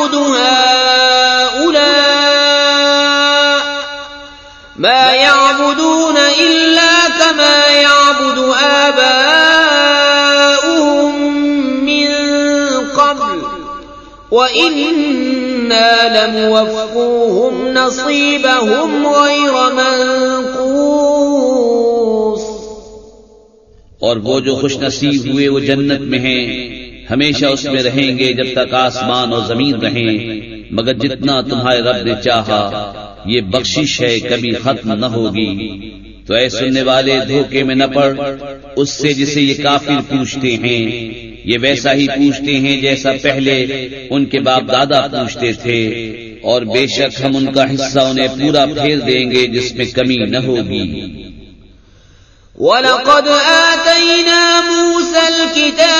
يعبد هؤلاء ما يعبدون إلا كما يعبد آباؤهم من قبل وإنا لموفوهم نصيبهم غير منقوص اور وہ جو خوش نصیب ہوئے وہ جنت میں ہیں ہمیشہ اس میں رہیں گے جب تک آسمان اور زمین رہیں۔ مگر جتنا تمہارے رب نے چاہا، یہ بخشش ہے، کبھی ختم نہ ہوگی۔ تو اے سننے والے، دھوکے میں نہ پڑ۔ اس سے جسے یہ کافر پوچھتے ہیں، یہ ویسا ہی پوچھتے ہیں جیسا پہلے ان کے باپ دادا پوچھتے تھے۔ اور بے شک ہم ان کا حصہ انہیں پورا پھیر دیں گے جس میں کمی نہ ہوگی۔ وَلَقَدْ آتَيْنَا مُوسَى الْكِتَابَ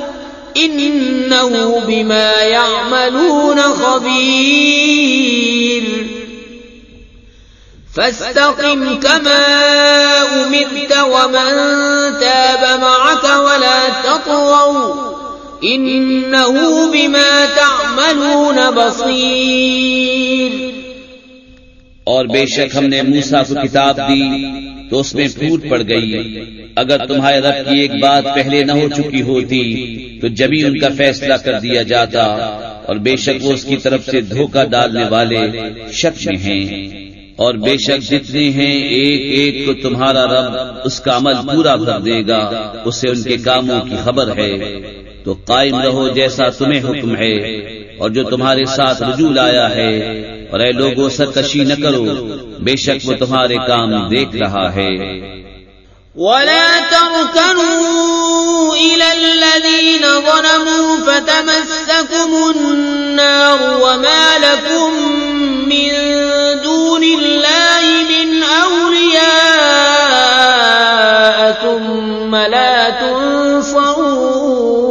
إِنَّهُ بِمَا يَعْمَلُونَ خَبِيرٌ. فَاسْتَقِمْ كَمَا أُمِرْتَ وَمَن تَابَ مَعَكَ وَلَا تَطْغَوْا. إِنَّهُ بِمَا تَعْمَلُونَ بَصِيرٌ. اور بے شک ہم نے موسا کو کتاب دی تو اس میں پھوٹ پڑ گئی۔ اگر تمہارے رب کی ایک بات پہلے نہ ہو چکی ہوتی تو جبھی ان کا فیصلہ کر دیا جاتا۔ اور بے شک وہ اس کی طرف سے دھوکہ ڈالنے والے میں ہیں۔ اور بے شک جتنے ہیں ایک ایک کو تمہارا رب اس کا عمل پورا کر دے گا اسے ان کے کاموں کی خبر ہے۔ تو قائم رہو جیسا تمہیں حکم ہے۔ اور جو تمہارے ساتھ رجوع آیا ہے اور اے لوگوں سرکشی نہ کرو، بے شک وہ تمہارے کام دیکھ رہا ہے۔ ولا تركنوا إلى الذين ظلموا فتمسكم النار وما لكم من دون الله من أولياء ثم لا تنصرون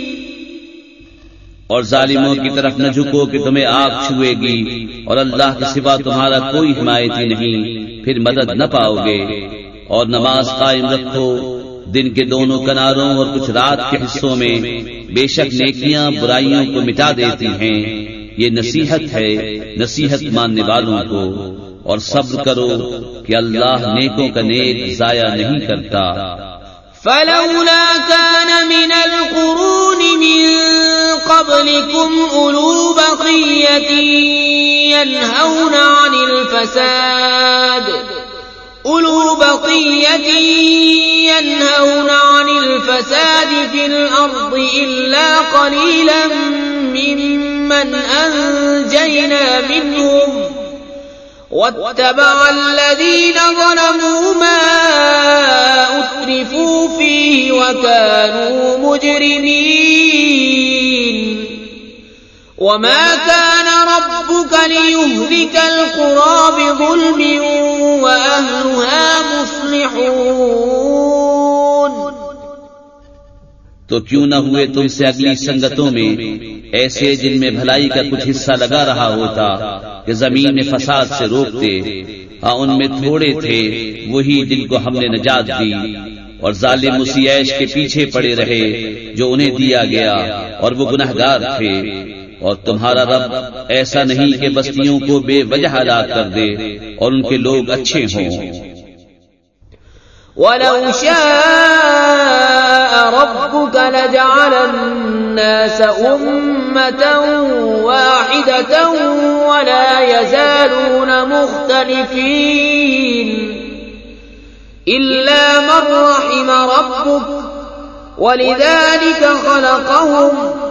اور ظالموں کی طرف نہ جھکو کہ تمہیں آگ چھوئے گی اور اللہ کے سوا تمہارا کوئی حمایتی نہیں، پھر مدد نہ پاؤ گے اور نماز قائم رکھو، دن کے دونوں کناروں اور کچھ رات کے حصوں میں بے شک نیکیاں برائیوں کو مٹا دیتی ہیں۔ یہ نصیحت ہے، نصیحت ماننے والوں کو۔ اور صبر کرو کہ اللہ نیکوں کا نیک ضائع نہیں کرتا۔ فلولا كان من من قبلكم أولو بقية ينهون عن الفساد أولو بقية ينهون عن الفساد في الأرض إلا قليلا ممن أنجينا منهم واتبع الذين ظلموا ما أترفوا فيه وكانوا مجرمين وما كان ربك ليهلك القرى بظلم وأهلها مصلحون تو کیوں نہ ہوئے تم سے اگلی سنگتوں میں ایسے جن میں بھلائی کا کچھ حصہ لگا رہا ہوتا کہ زمین میں فساد سے روکتے ہاں ان میں تھوڑے تھے، وہی جن کو ہم نے نجات دی۔ اور ظالم اسی عیش کے پیچھے پڑے رہے جو انہیں دیا گیا اور وہ گناہ گار تھے۔ اور تمہارا رب ایسا نہیں کہ بستیوں کو بے وجہ ہلاک کر دے اور ان کے لوگ اچھے ہوں۔ ولو شاء ربك لجعل الناس أمة واحدة ولا يزالون مختلفين إلا من رحم ربك ولذلك خلقهم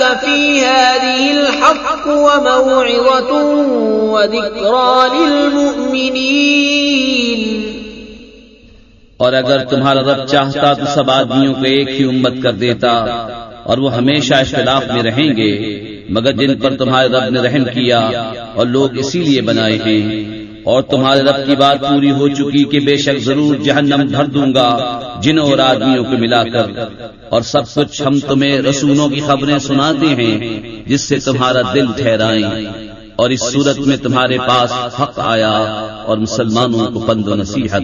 وجاءك في هذه الحق وموعظة وذكرى للمؤمنين. اور اگر تمہارا رب چاہتا تو سب آدمیوں کو ایک ہی امت کر دیتا اور وہ ہمیشہ اختلاف میں رہیں گے، مگر جن پر تمہارے رب نے رحم کیا اور لوگ اسی لیے بنائے ہیں۔ اور تمہارے رب کی بات پوری ہو چکی کہ بے شک ضرور جہنم بھر دوں گا، جنوں اور آدمیوں کو ملا کر۔ اور سب کچھ ہم تمہیں رسولوں کی خبریں سناتے ہیں، جس سے تمہارا دل ٹھہرائیں۔ اور اس صورت میں تمہارے پاس حق آیا اور مسلمانوں کو پند و نصیحت۔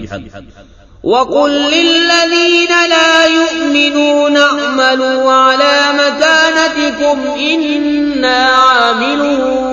وقل للذين لا يؤمنون اعملوا على مكانتكم إنا عاملون۔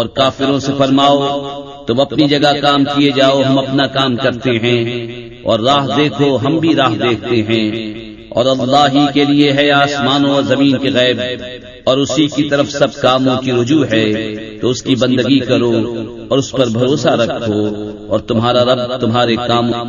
اور کافروں سے فرماؤ، تم اپنی جگہ کام کیے جاؤ، ہم اپنا کام کرتے ہیں۔ اور راہ دیکھو، ہم بھی راہ دیکھتے ہیں۔ اور اللہ ہی کے لیے ہے آسمانوں اور زمین کے غیب۔ اور اسی کی طرف سب کاموں کی رجوع ہے۔ تو اس کی بندگی کرو اور اس پر بھروسہ رکھو۔ اور تمہارا رب تمہارے کام